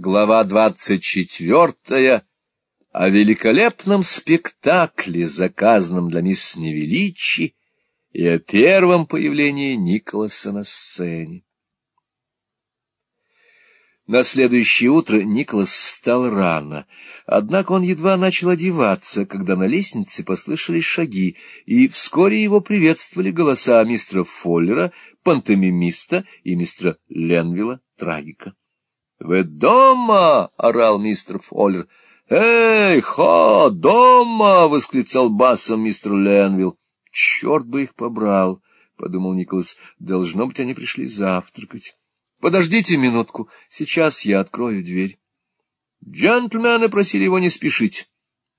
Глава двадцать четвертая о великолепном спектакле, заказанном для мисс Невеличи, и о первом появлении Николаса на сцене. На следующее утро Николас встал рано, однако он едва начал одеваться, когда на лестнице послышались шаги, и вскоре его приветствовали голоса мистера Фоллера, пантомимиста и мистера Ленвилла, трагика. — Вы дома? — орал мистер Фоллер. — Эй, ха, дома! — восклицал басом мистер Ленвилл. — Черт бы их побрал! — подумал Николас. — Должно быть, они пришли завтракать. — Подождите минутку, сейчас я открою дверь. Джентльмены просили его не спешить,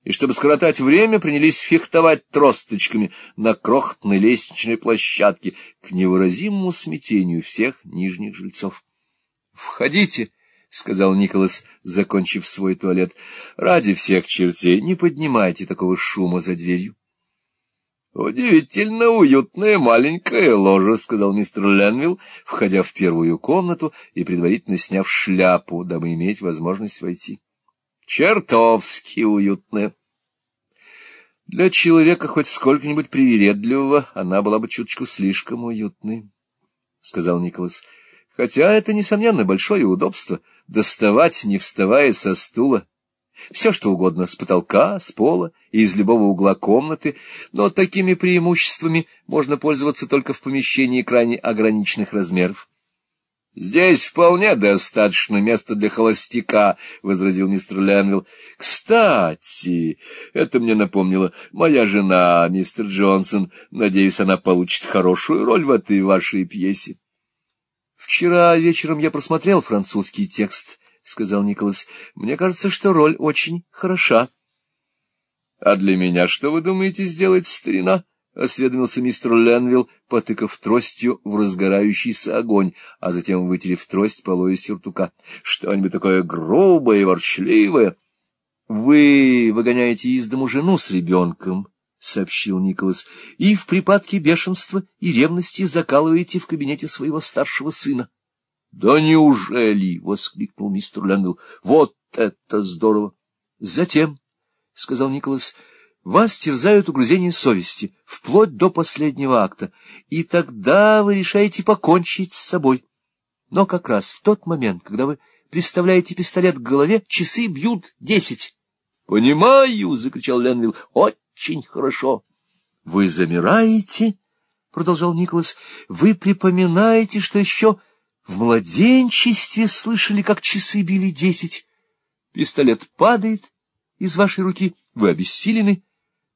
и, чтобы скоротать время, принялись фехтовать тросточками на крохотной лестничной площадке к невыразимому смятению всех нижних жильцов. — Входите! — сказал Николас, закончив свой туалет. — Ради всех чертей не поднимайте такого шума за дверью. — Удивительно уютная маленькая ложа, — сказал мистер Ленвилл, входя в первую комнату и предварительно сняв шляпу, дабы иметь возможность войти. — Чертовски уютная. Для человека хоть сколько-нибудь привередливого она была бы чуточку слишком уютной, — сказал Николас. — Хотя это, несомненно, большое удобство — доставать, не вставая со стула, все что угодно с потолка, с пола и из любого угла комнаты, но такими преимуществами можно пользоваться только в помещении крайне ограниченных размеров. — Здесь вполне достаточно места для холостяка, — возразил мистер Ленвилл. — Кстати, это мне напомнило моя жена, мистер Джонсон. Надеюсь, она получит хорошую роль в этой вашей пьесе. — Вчера вечером я просмотрел французский текст, — сказал Николас. — Мне кажется, что роль очень хороша. — А для меня что вы думаете сделать, старина? — осведомился мистер Ленвилл, потыкав тростью в разгорающийся огонь, а затем вытерев трость полой сюртука. — Что-нибудь такое грубое и ворчливое. — Вы выгоняете из дому жену с ребенком, — сообщил Николас, — и в припадке бешенства и ревности закалываете в кабинете своего старшего сына. —— Да неужели? — воскликнул мистер Ленвилл. — Вот это здорово! — Затем, — сказал Николас, — вас терзают угрызения совести, вплоть до последнего акта, и тогда вы решаете покончить с собой. Но как раз в тот момент, когда вы приставляете пистолет к голове, часы бьют десять. — Понимаю! — закричал Ленвилл. — Очень хорошо. — Вы замираете? — продолжал Николас. — Вы припоминаете, что еще в младенчестве слышали, как часы били десять. Пистолет падает из вашей руки, вы обессилены,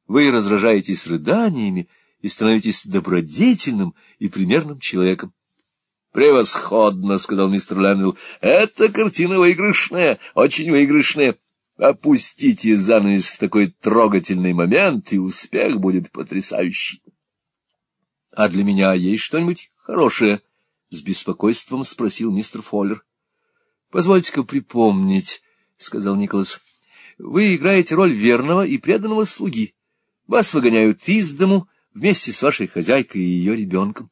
вы разражаетесь рыданиями и становитесь добродетельным и примерным человеком. — Превосходно, — сказал мистер Лэнвилл. — Эта картина выигрышная, очень выигрышная. Опустите занавес в такой трогательный момент, и успех будет потрясающий. — А для меня есть что-нибудь хорошее? —— с беспокойством спросил мистер Фоллер. — Позвольте-ка припомнить, — сказал Николас. — Вы играете роль верного и преданного слуги. Вас выгоняют из дому вместе с вашей хозяйкой и ее ребенком.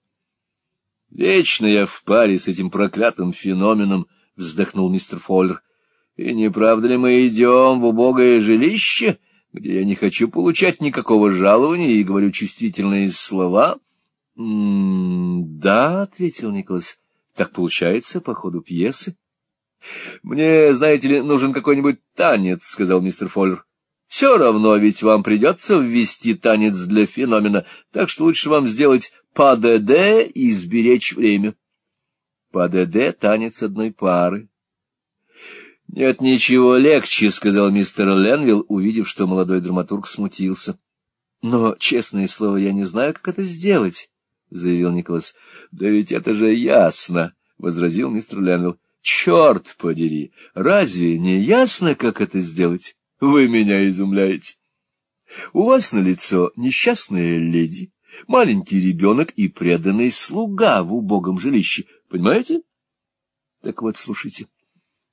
— Вечно я в паре с этим проклятым феноменом, — вздохнул мистер Фоллер. — И не правда ли мы идем в убогое жилище, где я не хочу получать никакого жалования и говорю чувствительные слова? —— Да, — ответил Николас, — так получается по ходу пьесы. — Мне, знаете ли, нужен какой-нибудь танец, — сказал мистер Фоллер. — Все равно ведь вам придется ввести танец для феномена, так что лучше вам сделать ПДД и сберечь время. ПДД — танец одной пары. — Нет ничего легче, — сказал мистер Ленвилл, увидев, что молодой драматург смутился. — Но, честное слово, я не знаю, как это сделать. — заявил Николас. — Да ведь это же ясно, — возразил мистер Ленвилл. — Черт подери! Разве не ясно, как это сделать? Вы меня изумляете. У вас на лицо несчастная леди, маленький ребенок и преданный слуга в убогом жилище. Понимаете? Так вот, слушайте.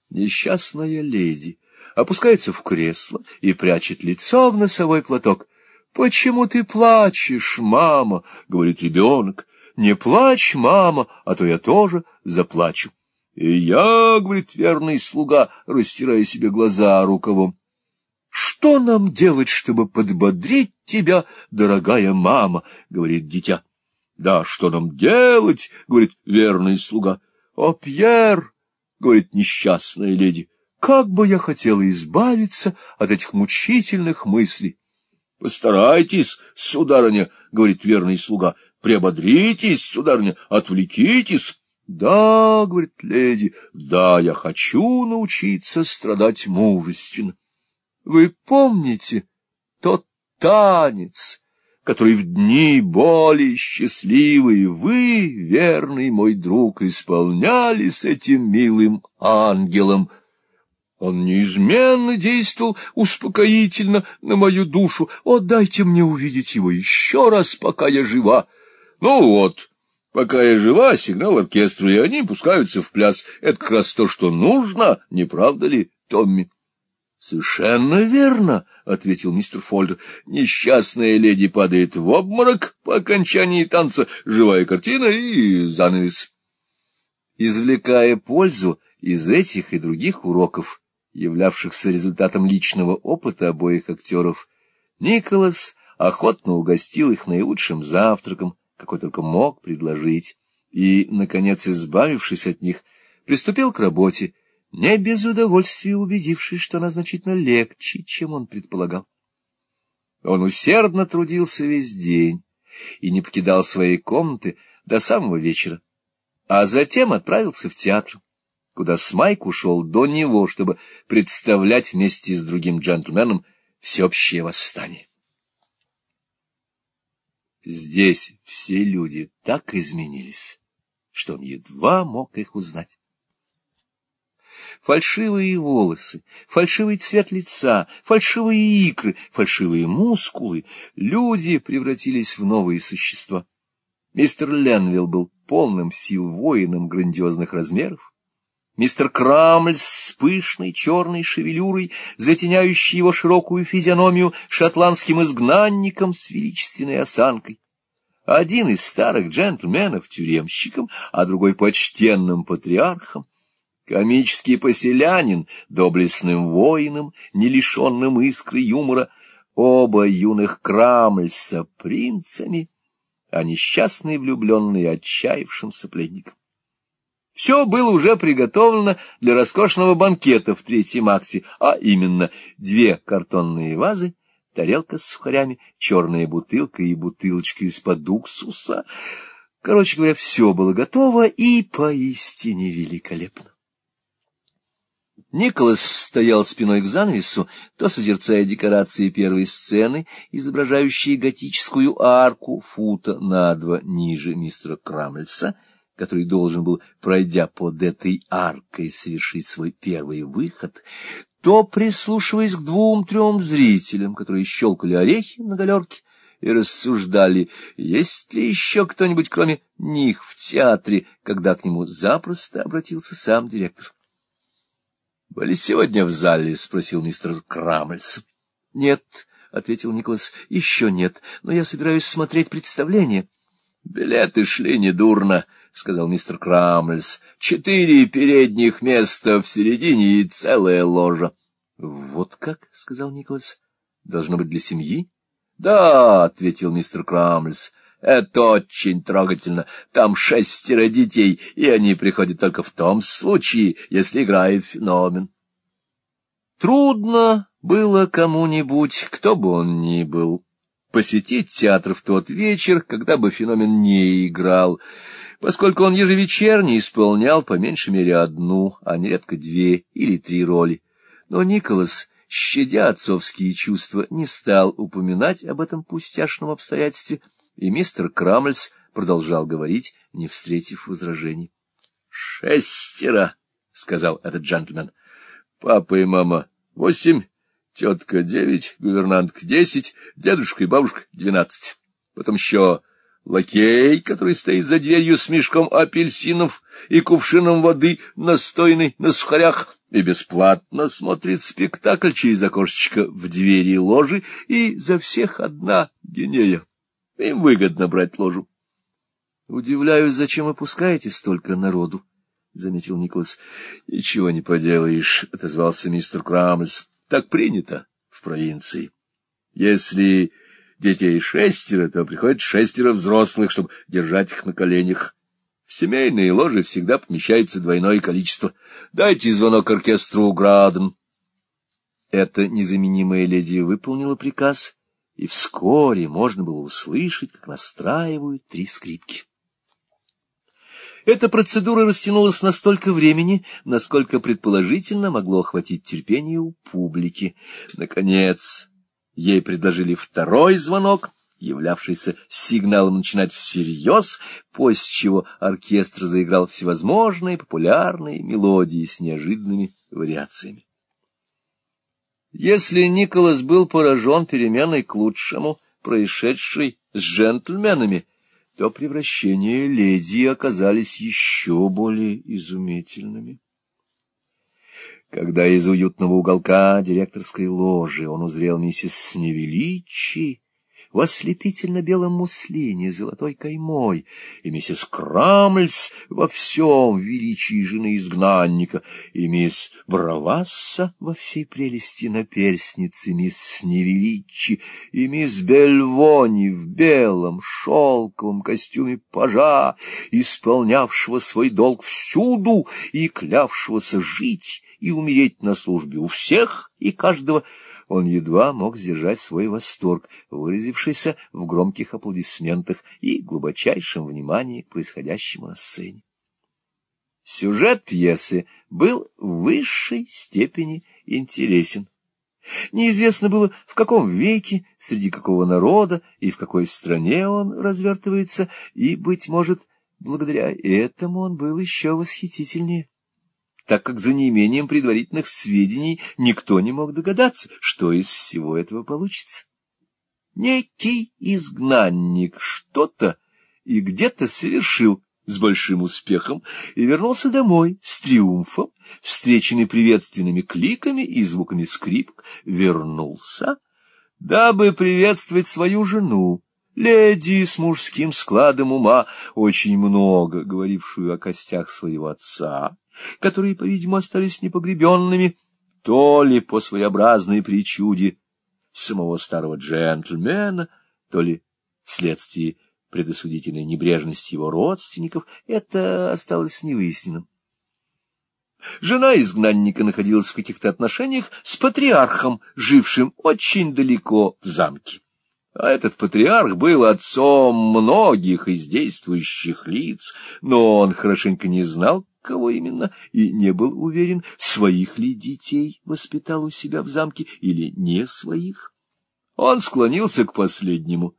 Несчастная леди опускается в кресло и прячет лицо в носовой платок —— Почему ты плачешь, мама? — говорит ребенок. — Не плачь, мама, а то я тоже заплачу. И я, — говорит верный слуга, растирая себе глаза рукавом, — что нам делать, чтобы подбодрить тебя, дорогая мама? — говорит дитя. — Да, что нам делать? — говорит верный слуга. — О, Пьер! — говорит несчастная леди. — Как бы я хотела избавиться от этих мучительных мыслей! — Постарайтесь, сударыня, — говорит верный слуга, — приободритесь, сударыня, отвлекитесь. — Да, — говорит леди, — да, я хочу научиться страдать мужественно. Вы помните тот танец, который в дни боли счастливые вы, верный мой друг, исполняли с этим милым ангелом — он неизменно действовал успокоительно на мою душу. О, дайте мне увидеть его еще раз, пока я жива. Ну вот, пока я жива, сигнал оркестру, и они пускаются в пляс. Это как раз то, что нужно, не правда ли, Томми? — Совершенно верно, — ответил мистер Фольдер. Несчастная леди падает в обморок по окончании танца, живая картина и занавес. Извлекая пользу из этих и других уроков, являвшихся результатом личного опыта обоих актеров, Николас охотно угостил их наилучшим завтраком, какой только мог предложить, и, наконец, избавившись от них, приступил к работе, не без удовольствия убедившись, что она значительно легче, чем он предполагал. Он усердно трудился весь день и не покидал своей комнаты до самого вечера, а затем отправился в театр куда Смайк ушел до него, чтобы представлять вместе с другим джентльменом всеобщее восстание. Здесь все люди так изменились, что он едва мог их узнать. Фальшивые волосы, фальшивый цвет лица, фальшивые икры, фальшивые мускулы — люди превратились в новые существа. Мистер Ленвилл был полным сил воином грандиозных размеров, Мистер Крамль с пышной черной шевелюрой, затеняющей его широкую физиономию шотландским изгнанником с величественной осанкой. Один из старых джентльменов тюремщиком, а другой почтенным патриархом. Комический поселянин, доблестным воином, не лишенным искры юмора, оба юных Крамльса принцами, а несчастный влюбленный отчаявшимся пленником. Все было уже приготовлено для роскошного банкета в третьем акте, а именно две картонные вазы, тарелка с сухарями, черная бутылка и бутылочка из-под уксуса. Короче говоря, все было готово и поистине великолепно. Николас стоял спиной к занавесу, то созерцая декорации первой сцены, изображающие готическую арку фута на два ниже мистера Крамельса, который должен был, пройдя под этой аркой, совершить свой первый выход, то, прислушиваясь к двум-трем зрителям, которые щелкали орехи на галерке и рассуждали, есть ли еще кто-нибудь, кроме них, в театре, когда к нему запросто обратился сам директор. — Были сегодня в зале? — спросил мистер Крамельс. — Нет, — ответил Николас, — еще нет, но я собираюсь смотреть представление. — Билеты шли недурно, — сказал мистер Крамльс. — Четыре передних места в середине и целая ложа. — Вот как? — сказал Николас. — Должно быть для семьи? — Да, — ответил мистер Крамльс. — Это очень трогательно. Там шестеро детей, и они приходят только в том случае, если играет феномен. Трудно было кому-нибудь, кто бы он ни был, посетить театр в тот вечер, когда бы феномен не играл поскольку он ежевечерне исполнял по меньшей мере одну, а нередко две или три роли. Но Николас, щадя отцовские чувства, не стал упоминать об этом пустяшном обстоятельстве, и мистер Крамльс продолжал говорить, не встретив возражений. — Шестеро, — сказал этот джентльмен. — Папа и мама восемь, тетка девять, гувернантка десять, дедушка и бабушка двенадцать. Потом еще Лакей, который стоит за дверью с мешком апельсинов и кувшином воды, настойный на сухарях, и бесплатно смотрит спектакль через окошечко в двери ложи, и за всех одна гинея. Им выгодно брать ложу. Удивляюсь, зачем вы пускаете столько народу, — заметил Николас. — Ничего не поделаешь, — отозвался мистер Крамльс. — Так принято в провинции. Если детей шестеро, то приходит шестеро взрослых, чтобы держать их на коленях. В семейные ложи всегда помещается двойное количество. Дайте звонок оркестру Граден. Эта незаменимая леди выполнила приказ, и вскоре можно было услышать, как настраивают три скрипки. Эта процедура растянулась на столько времени, насколько предположительно могло охватить терпение у публики. Наконец, ей предложили второй звонок, являвшийся сигналом начинать всерьез, после чего оркестр заиграл всевозможные популярные мелодии с неожиданными вариациями. Если Николас был поражен переменой к лучшему, происшедшей с джентльменами, то превращения леди оказались еще более изумительными. Когда из уютного уголка директорской ложи он узрел миссис Невеличи, в ослепительно-белом муслине с золотой каймой, и миссис Крамльс во всем величии жены изгнанника, и мисс Бравасса во всей прелести наперсницы мисс Невеличи, и мисс Бельвони в белом шелковом костюме пажа, исполнявшего свой долг всюду и клявшегося жить и умереть на службе у всех и каждого, он едва мог сдержать свой восторг, выразившийся в громких аплодисментах и глубочайшем внимании к происходящему на сцене. Сюжет пьесы был в высшей степени интересен. Неизвестно было, в каком веке, среди какого народа и в какой стране он развертывается, и, быть может, благодаря этому он был еще восхитительнее так как за неимением предварительных сведений никто не мог догадаться, что из всего этого получится. Некий изгнанник что-то и где-то совершил с большим успехом и вернулся домой с триумфом, встреченный приветственными кликами и звуками скрипок, вернулся, дабы приветствовать свою жену, леди с мужским складом ума, очень много говорившую о костях своего отца, которые, по-видимому, остались непогребенными, то ли по своеобразной причуде самого старого джентльмена, то ли вследствие предосудительной небрежности его родственников, это осталось невыясненным. Жена изгнанника находилась в каких-то отношениях с патриархом, жившим очень далеко в замке. А этот патриарх был отцом многих из действующих лиц, но он хорошенько не знал, кого именно, и не был уверен, своих ли детей воспитал у себя в замке или не своих. Он склонился к последнему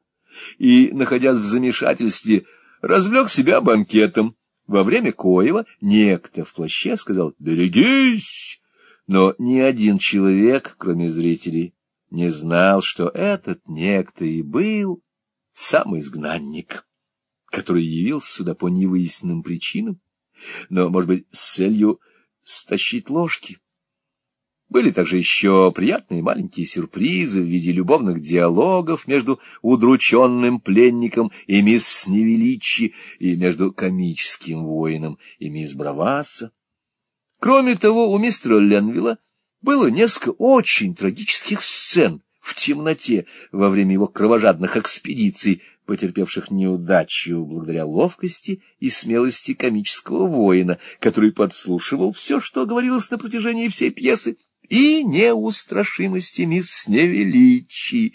и, находясь в замешательстве, развлек себя банкетом, во время коего некто в плаще сказал «Берегись!», но ни один человек, кроме зрителей, не знал, что этот некто и был сам изгнанник, который явился сюда по невыясненным причинам но, может быть, с целью стащить ложки. Были также еще приятные маленькие сюрпризы в виде любовных диалогов между удрученным пленником и мисс Невеличи, и между комическим воином и мисс Браваса. Кроме того, у мистера Ленвилла было несколько очень трагических сцен в темноте во время его кровожадных экспедиций потерпевших неудачу благодаря ловкости и смелости комического воина, который подслушивал все, что говорилось на протяжении всей пьесы, и неустрашимости мисс Невеличи,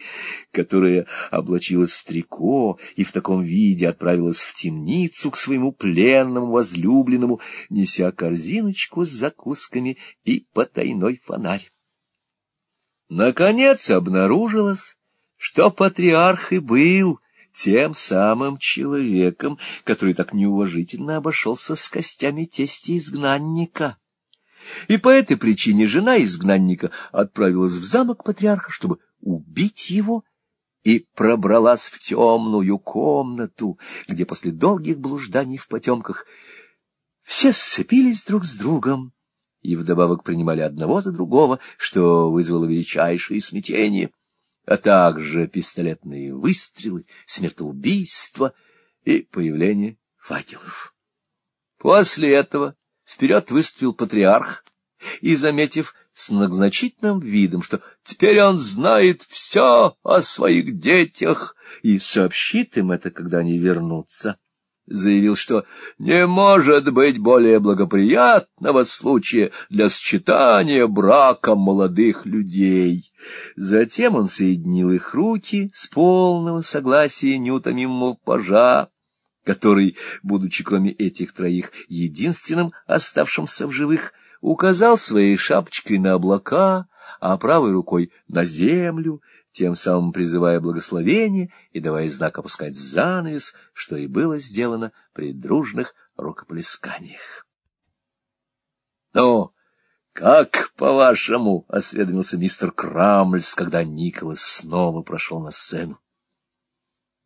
которая облачилась в трико и в таком виде отправилась в темницу к своему пленному возлюбленному, неся корзиночку с закусками и потайной фонарь. Наконец обнаружилось, что патриарх и был тем самым человеком, который так неуважительно обошелся с костями тести изгнанника. И по этой причине жена изгнанника отправилась в замок патриарха, чтобы убить его, и пробралась в темную комнату, где после долгих блужданий в потемках все сцепились друг с другом и вдобавок принимали одного за другого, что вызвало величайшее смятение а также пистолетные выстрелы, смертоубийства и появление факелов. После этого вперед выступил патриарх и, заметив с многозначительным видом, что теперь он знает все о своих детях и сообщит им это, когда они вернутся, заявил, что не может быть более благоприятного случая для сочетания брака молодых людей. Затем он соединил их руки с полного согласия неутомимого пажа, который, будучи кроме этих троих единственным оставшимся в живых, указал своей шапочкой на облака, а правой рукой на землю, тем самым призывая благословение и давая знак опускать занавес, что и было сделано при дружных рукоплесканиях. — Ну, как, по-вашему, — осведомился мистер Крамльс, когда Николас снова прошел на сцену.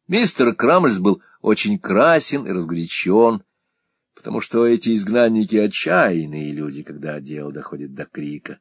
Мистер Крамльс был очень красен и разгорячен, потому что эти изгнанники — отчаянные люди, когда дело доходит до крика.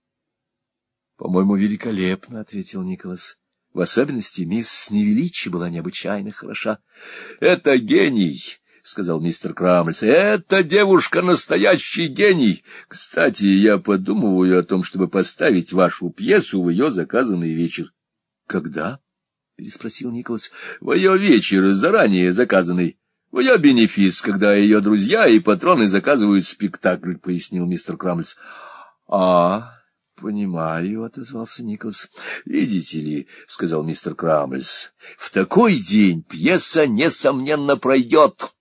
— По-моему, великолепно, — ответил Николас. В особенности мисс Невеличи была необычайно хороша. — Это гений! — сказал мистер Крамльс. — Эта девушка настоящий гений! Кстати, я подумываю о том, чтобы поставить вашу пьесу в ее заказанный вечер. — Когда? — переспросил Николас. — В ее вечер, заранее заказанный. В ее бенефис, когда ее друзья и патроны заказывают спектакль, — пояснил мистер Крамльс. — А, понимаю, — отозвался Николас. — Видите ли, — сказал мистер Крамльс, — в такой день пьеса, несомненно, пройдет.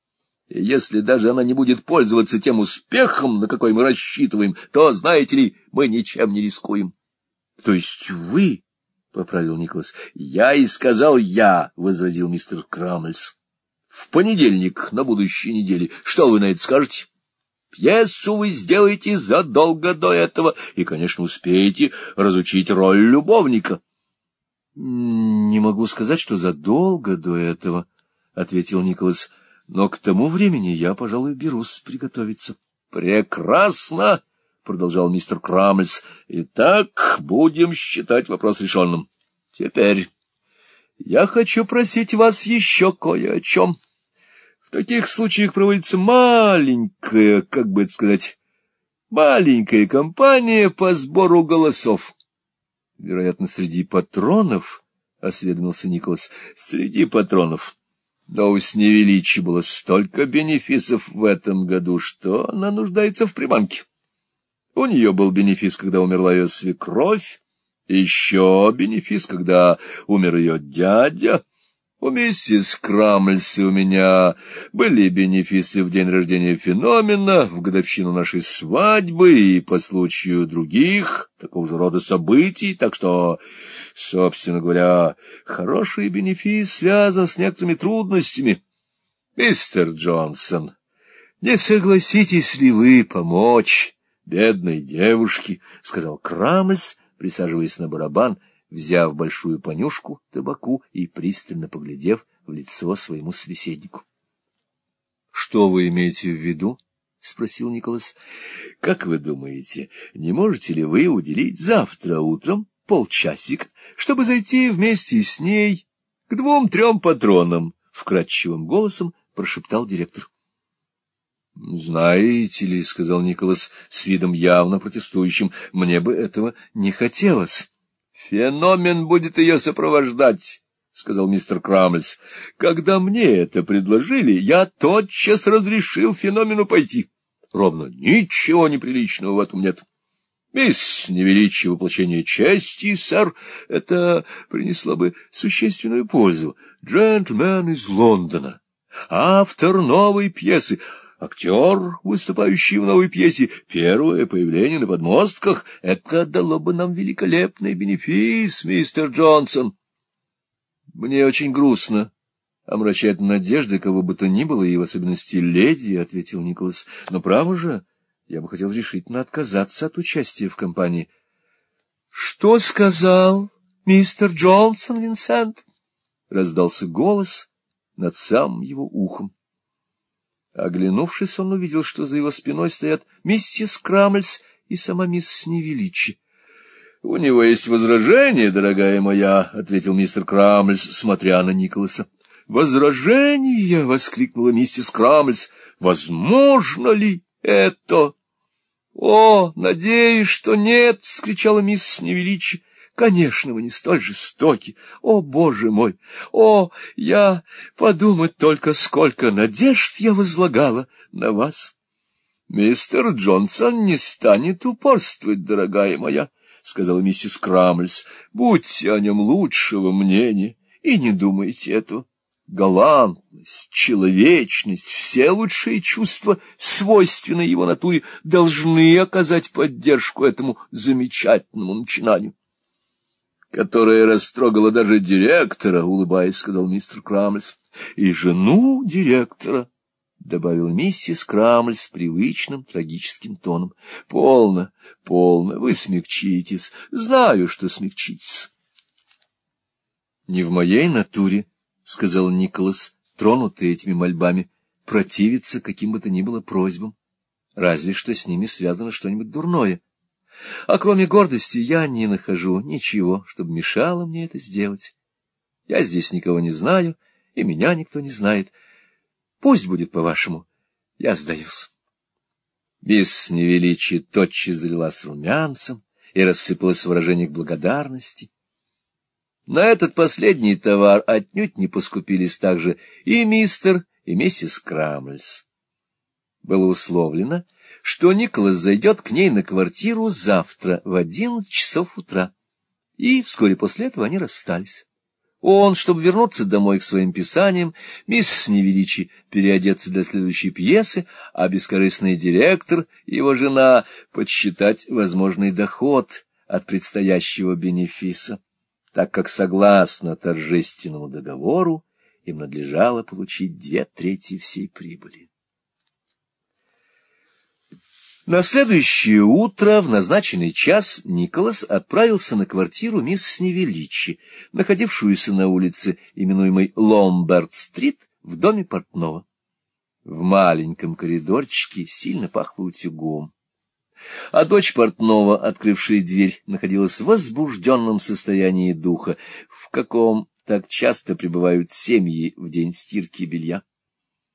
И если даже она не будет пользоваться тем успехом, на какой мы рассчитываем, то, знаете ли, мы ничем не рискуем. — То есть вы поправил Николас. — Я и сказал я, — возразил мистер Крамльс. — В понедельник на будущей неделе. Что вы на это скажете? Пьесу вы сделаете задолго до этого и, конечно, успеете разучить роль любовника. — Не могу сказать, что задолго до этого, — ответил Николас, — но к тому времени я, пожалуй, берусь приготовиться. — Прекрасно! продолжал мистер Крамльс. — Итак, будем считать вопрос решенным. Теперь я хочу просить вас еще кое о чем. В таких случаях проводится маленькая, как бы это сказать, маленькая кампания по сбору голосов. Вероятно, среди патронов, — осведомился Николас, — среди патронов. Но у Сневеличи было столько бенефисов в этом году, что она нуждается в приманке. У нее был бенефис, когда умерла ее свекровь, еще бенефис, когда умер ее дядя. У миссис Крамльс и у меня были бенефисы в день рождения феномена, в годовщину нашей свадьбы и по случаю других такого же рода событий, так что, собственно говоря, хороший бенефис связан с некоторыми трудностями. Мистер Джонсон, не согласитесь ли вы помочь бедной девушке, — сказал Крамльс, присаживаясь на барабан, взяв большую понюшку табаку и пристально поглядев в лицо своему собеседнику. — Что вы имеете в виду? — спросил Николас. — Как вы думаете, не можете ли вы уделить завтра утром полчасика, чтобы зайти вместе с ней к двум-трем патронам? — вкрадчивым голосом прошептал директор. —— Знаете ли, — сказал Николас с видом явно протестующим, — мне бы этого не хотелось. — Феномен будет ее сопровождать, — сказал мистер Крамльс. — Когда мне это предложили, я тотчас разрешил феномену пойти. Ровно ничего неприличного в этом нет. Мисс невеличие воплощение чести, сэр, это принесло бы существенную пользу. Джентльмен из Лондона, автор новой пьесы — актер, выступающий в новой пьесе, первое появление на подмостках, это дало бы нам великолепный бенефис, мистер Джонсон. Мне очень грустно омрачать надежды кого бы то ни было, и в особенности леди, — ответил Николас. Но право же, я бы хотел решительно отказаться от участия в компании. — Что сказал мистер Джонсон, Винсент? — раздался голос над самым его ухом. Оглянувшись, он увидел, что за его спиной стоят миссис Крамльс и сама мисс Невеличи. — У него есть возражение, дорогая моя, — ответил мистер Крамльс, смотря на Николаса. — Возражение! — воскликнула миссис Крамльс. — Возможно ли это? О, надеюсь, что нет! — вскричала мисс Невеличи. Конечно, вы не столь жестоки. О, боже мой! О, я подумать только, сколько надежд я возлагала на вас. Мистер Джонсон не станет упорствовать, дорогая моя, — сказала миссис Крамльс. Будьте о нем лучшего мнения и не думайте этого галантность, человечность, все лучшие чувства, свойственные его натуре, должны оказать поддержку этому замечательному начинанию. — Которое растрогало даже директора, — улыбаясь, сказал мистер Крамльс. — И жену директора, — добавил миссис Крамльс привычным трагическим тоном. — Полно, полно, вы смягчитесь. Знаю, что смягчитесь. — Не в моей натуре, —— сказал Николас, тронутый этими мольбами, — противиться каким бы то ни было просьбам, разве что с ними связано что-нибудь дурное. А кроме гордости я не нахожу ничего, чтобы мешало мне это сделать. Я здесь никого не знаю, и меня никто не знает. Пусть будет по-вашему, я сдаюсь. Без невеличия тотчас залилась румянцем и рассыпалась в выражениях благодарности. На этот последний товар отнюдь не поскупились также и мистер, и миссис Крамльс. Было условлено, что Николас зайдет к ней на квартиру завтра в одиннадцать часов утра, и вскоре после этого они расстались. Он, чтобы вернуться домой к своим писаниям, мисс Невеличи переодеться для следующей пьесы, а бескорыстный директор и его жена подсчитать возможный доход от предстоящего бенефиса так как, согласно торжественному договору, им надлежало получить две трети всей прибыли. На следующее утро, в назначенный час, Николас отправился на квартиру мисс Невеличи, находившуюся на улице, именуемой Ломбард-стрит, в доме портного. В маленьком коридорчике сильно пахло утюгом а дочь портного, открывшая дверь, находилась в возбужденном состоянии духа, в каком так часто пребывают семьи в день стирки белья.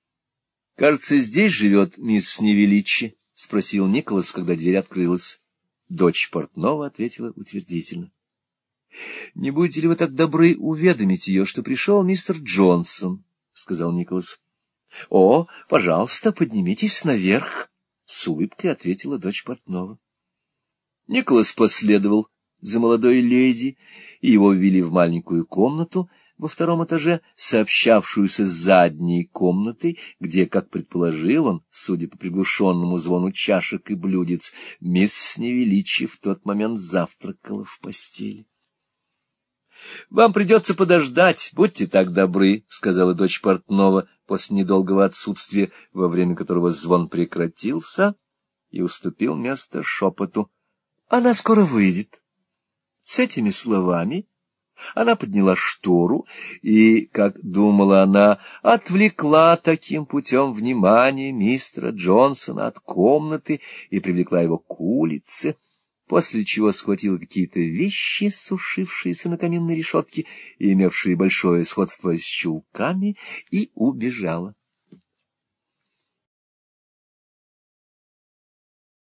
— Кажется, здесь живет мисс Невеличи? — спросил Николас, когда дверь открылась. Дочь портного ответила утвердительно. — Не будете ли вы так добры уведомить ее, что пришел мистер Джонсон? — сказал Николас. — О, пожалуйста, поднимитесь наверх. — с улыбкой ответила дочь портного. Николас последовал за молодой леди, и его ввели в маленькую комнату во втором этаже, сообщавшуюся с задней комнатой, где, как предположил он, судя по приглушенному звону чашек и блюдец, мисс Невеличи в тот момент завтракала в постели. — Вам придется подождать, будьте так добры, — сказала дочь портного после недолгого отсутствия, во время которого звон прекратился и уступил место шепоту. — Она скоро выйдет. С этими словами она подняла штору и, как думала она, отвлекла таким путем внимание мистера Джонсона от комнаты и привлекла его к улице, после чего схватила какие-то вещи, сушившиеся на каминной решетке и имевшие большое сходство с чулками, и убежала.